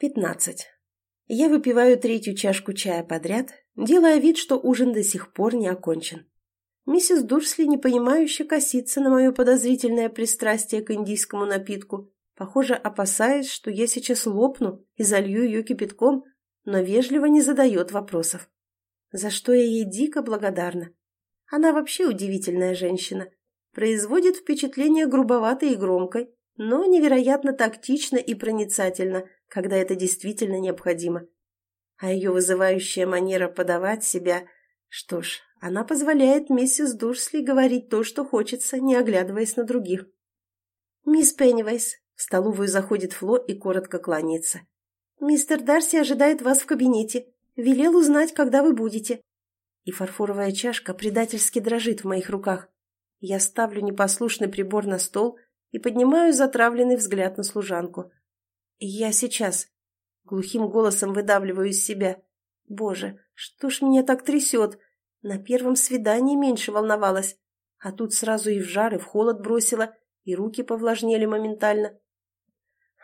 Пятнадцать. Я выпиваю третью чашку чая подряд, делая вид, что ужин до сих пор не окончен. Миссис Дурсли непонимающе косится на мое подозрительное пристрастие к индийскому напитку, похоже, опасаясь, что я сейчас лопну и залью ее кипятком, но вежливо не задает вопросов. За что я ей дико благодарна. Она вообще удивительная женщина. Производит впечатление грубоватой и громкой, но невероятно тактично и проницательно, когда это действительно необходимо. А ее вызывающая манера подавать себя... Что ж, она позволяет миссис Дурсли говорить то, что хочется, не оглядываясь на других. «Мисс Пеннивайс», — в столовую заходит Фло и коротко кланяется. «Мистер Дарси ожидает вас в кабинете. Велел узнать, когда вы будете». И фарфоровая чашка предательски дрожит в моих руках. Я ставлю непослушный прибор на стол и поднимаю затравленный взгляд на служанку. «Я сейчас», — глухим голосом выдавливаю из себя. «Боже, что ж меня так трясет? На первом свидании меньше волновалась, а тут сразу и в жар, и в холод бросила, и руки повлажнели моментально».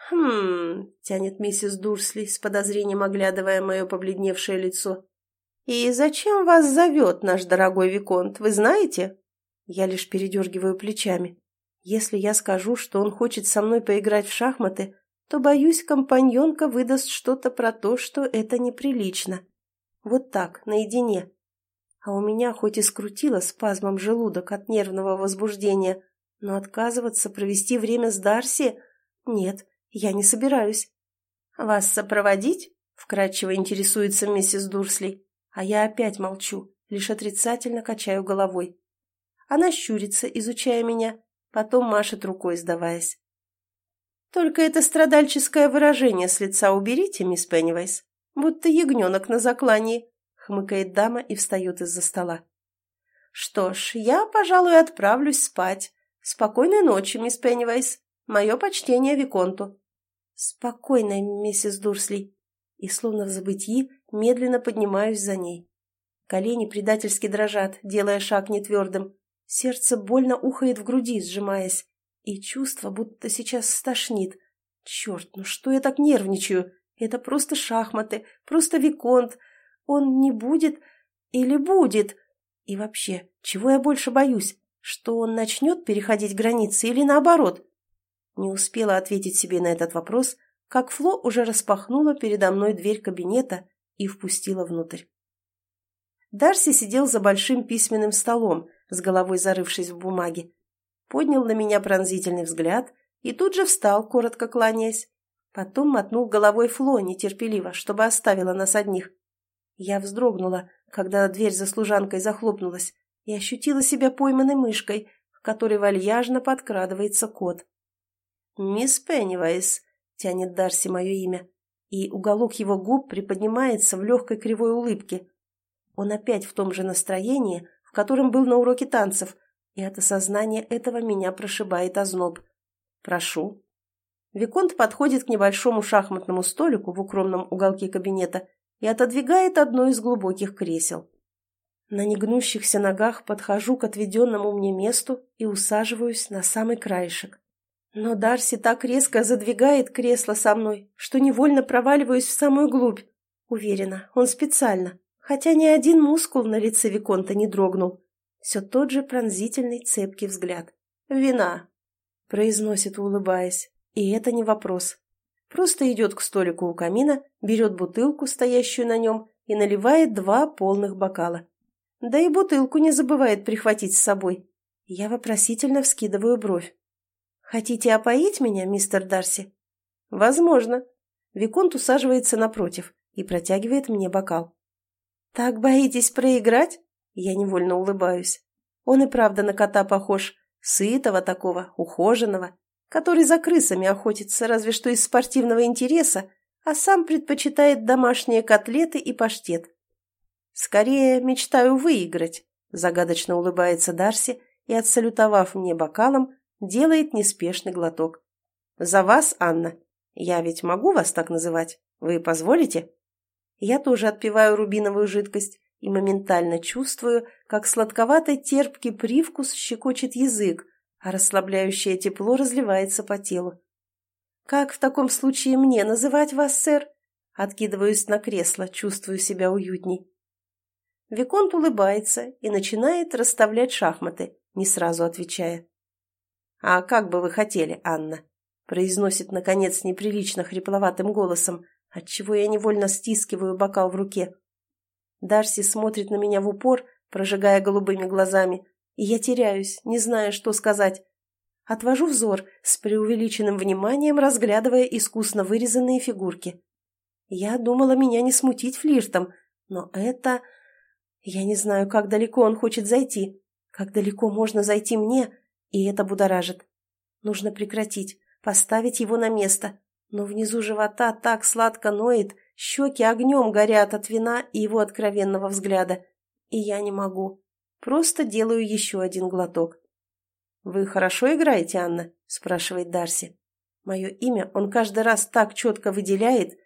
«Хм...» — тянет миссис Дурсли, с подозрением оглядывая мое побледневшее лицо. «И зачем вас зовет наш дорогой Виконт, вы знаете?» Я лишь передергиваю плечами. Если я скажу, что он хочет со мной поиграть в шахматы, то, боюсь, компаньонка выдаст что-то про то, что это неприлично. Вот так, наедине. А у меня хоть и скрутило спазмом желудок от нервного возбуждения, но отказываться провести время с Дарси? Нет, я не собираюсь. «Вас сопроводить?» — вкратчиво интересуется миссис Дурсли, а я опять молчу, лишь отрицательно качаю головой. Она щурится, изучая меня, потом машет рукой, сдаваясь. «Только это страдальческое выражение с лица уберите, мисс Пеннивайс, будто ягненок на заклании», — хмыкает дама и встает из-за стола. «Что ж, я, пожалуй, отправлюсь спать. Спокойной ночи, мисс Пеннивайс. Мое почтение Виконту». «Спокойной, миссис Дурсли». И, словно в забытии, медленно поднимаюсь за ней. Колени предательски дрожат, делая шаг нетвердым. Сердце больно ухает в груди, сжимаясь. И чувство, будто сейчас стошнит. Черт, ну что я так нервничаю? Это просто шахматы, просто виконт. Он не будет или будет? И вообще, чего я больше боюсь? Что он начнет переходить границы или наоборот? Не успела ответить себе на этот вопрос, как Фло уже распахнула передо мной дверь кабинета и впустила внутрь. Дарси сидел за большим письменным столом, с головой зарывшись в бумаге. Поднял на меня пронзительный взгляд и тут же встал, коротко кланяясь. Потом мотнул головой Фло нетерпеливо, чтобы оставила нас одних. Я вздрогнула, когда дверь за служанкой захлопнулась, и ощутила себя пойманной мышкой, к которой вальяжно подкрадывается кот. «Мисс Пеннивайс», — тянет Дарси мое имя, и уголок его губ приподнимается в легкой кривой улыбке. Он опять в том же настроении, которым был на уроке танцев, и от осознания этого меня прошибает озноб. «Прошу». Виконт подходит к небольшому шахматному столику в укромном уголке кабинета и отодвигает одно из глубоких кресел. На негнущихся ногах подхожу к отведенному мне месту и усаживаюсь на самый краешек. Но Дарси так резко задвигает кресло со мной, что невольно проваливаюсь в самую глубь. Уверена, он специально хотя ни один мускул на лице Виконта не дрогнул. Все тот же пронзительный цепкий взгляд. «Вина!» — произносит, улыбаясь. И это не вопрос. Просто идет к столику у камина, берет бутылку, стоящую на нем, и наливает два полных бокала. Да и бутылку не забывает прихватить с собой. Я вопросительно вскидываю бровь. «Хотите опоить меня, мистер Дарси?» «Возможно». Виконт усаживается напротив и протягивает мне бокал. «Так боитесь проиграть?» Я невольно улыбаюсь. Он и правда на кота похож. Сытого такого, ухоженного, который за крысами охотится разве что из спортивного интереса, а сам предпочитает домашние котлеты и паштет. «Скорее мечтаю выиграть», — загадочно улыбается Дарси и, отсалютовав мне бокалом, делает неспешный глоток. «За вас, Анна. Я ведь могу вас так называть? Вы позволите?» Я тоже отпиваю рубиновую жидкость и моментально чувствую, как сладковатый терпкий привкус щекочет язык, а расслабляющее тепло разливается по телу. Как в таком случае мне называть вас, сэр? Откидываюсь на кресло, чувствую себя уютней. Виконт улыбается и начинает расставлять шахматы, не сразу отвечая. «А как бы вы хотели, Анна?» произносит, наконец, неприлично хрипловатым голосом, отчего я невольно стискиваю бокал в руке. Дарси смотрит на меня в упор, прожигая голубыми глазами, и я теряюсь, не зная, что сказать. Отвожу взор, с преувеличенным вниманием разглядывая искусно вырезанные фигурки. Я думала меня не смутить флиртом, но это... Я не знаю, как далеко он хочет зайти, как далеко можно зайти мне, и это будоражит. Нужно прекратить, поставить его на место. Но внизу живота так сладко ноет, щеки огнем горят от вина и его откровенного взгляда. И я не могу. Просто делаю еще один глоток. «Вы хорошо играете, Анна?» – спрашивает Дарси. Мое имя он каждый раз так четко выделяет,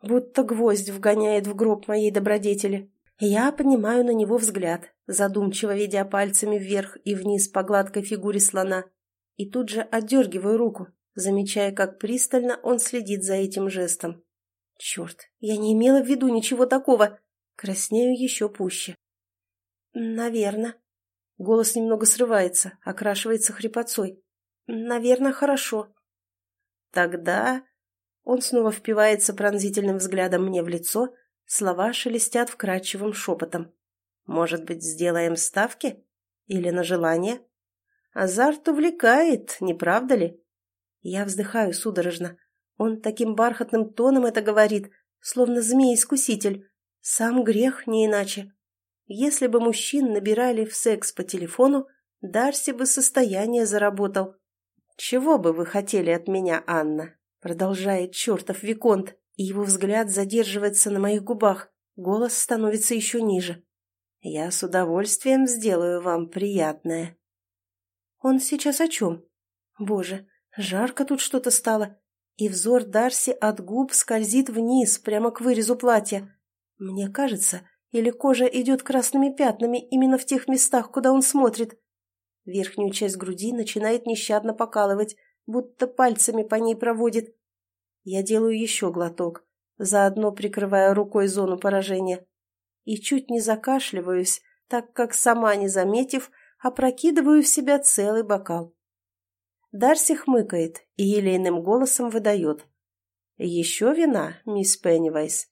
будто гвоздь вгоняет в гроб моей добродетели. Я поднимаю на него взгляд, задумчиво ведя пальцами вверх и вниз по гладкой фигуре слона, и тут же отдергиваю руку, замечая, как пристально он следит за этим жестом. Черт, я не имела в виду ничего такого. Краснею еще пуще. Наверное. Голос немного срывается, окрашивается хрипотцой. Наверное, хорошо. Тогда... Он снова впивается пронзительным взглядом мне в лицо, Слова шелестят вкрадчивым шепотом. «Может быть, сделаем ставки? Или на желание? Азарт увлекает, не правда ли?» Я вздыхаю судорожно. Он таким бархатным тоном это говорит, словно змей-искуситель. Сам грех не иначе. Если бы мужчин набирали в секс по телефону, Дарси бы состояние заработал. «Чего бы вы хотели от меня, Анна?» Продолжает чертов Виконт и его взгляд задерживается на моих губах, голос становится еще ниже. «Я с удовольствием сделаю вам приятное». «Он сейчас о чем?» «Боже, жарко тут что-то стало, и взор Дарси от губ скользит вниз, прямо к вырезу платья. Мне кажется, или кожа идет красными пятнами именно в тех местах, куда он смотрит. Верхнюю часть груди начинает нещадно покалывать, будто пальцами по ней проводит. Я делаю еще глоток, заодно прикрывая рукой зону поражения. И чуть не закашливаюсь, так как, сама не заметив, опрокидываю в себя целый бокал. Дарси хмыкает и елейным голосом выдает. «Еще вина, мисс Пеннивайс?»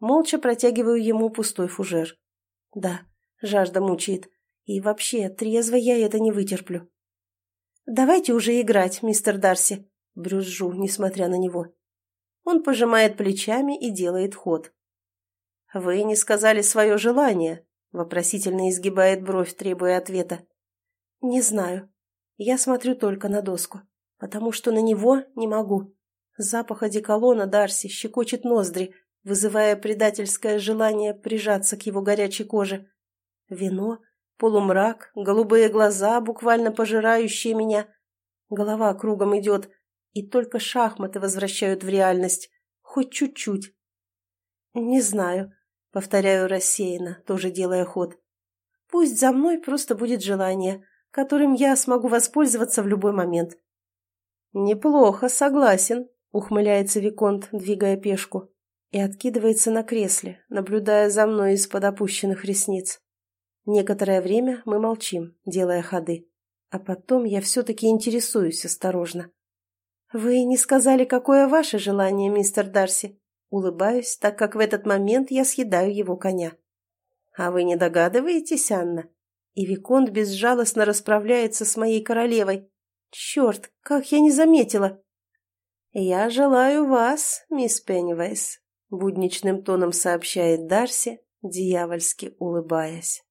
Молча протягиваю ему пустой фужер. «Да, жажда мучает. И вообще, трезво я это не вытерплю». «Давайте уже играть, мистер Дарси», Брюзжу, несмотря на него. Он пожимает плечами и делает ход. «Вы не сказали свое желание», — вопросительно изгибает бровь, требуя ответа. «Не знаю. Я смотрю только на доску, потому что на него не могу. Запах одеколона Дарси щекочет ноздри, вызывая предательское желание прижаться к его горячей коже. Вино, полумрак, голубые глаза, буквально пожирающие меня. Голова кругом идет, и только шахматы возвращают в реальность. Хоть чуть-чуть. «Не знаю», — повторяю рассеянно, тоже делая ход. «Пусть за мной просто будет желание, которым я смогу воспользоваться в любой момент». «Неплохо, согласен», — ухмыляется Виконт, двигая пешку, и откидывается на кресле, наблюдая за мной из-под опущенных ресниц. Некоторое время мы молчим, делая ходы, а потом я все-таки интересуюсь осторожно. «Вы не сказали, какое ваше желание, мистер Дарси?» Улыбаюсь, так как в этот момент я съедаю его коня. «А вы не догадываетесь, Анна?» И Виконт безжалостно расправляется с моей королевой. «Черт, как я не заметила!» «Я желаю вас, мисс Пеннивайс», — будничным тоном сообщает Дарси, дьявольски улыбаясь.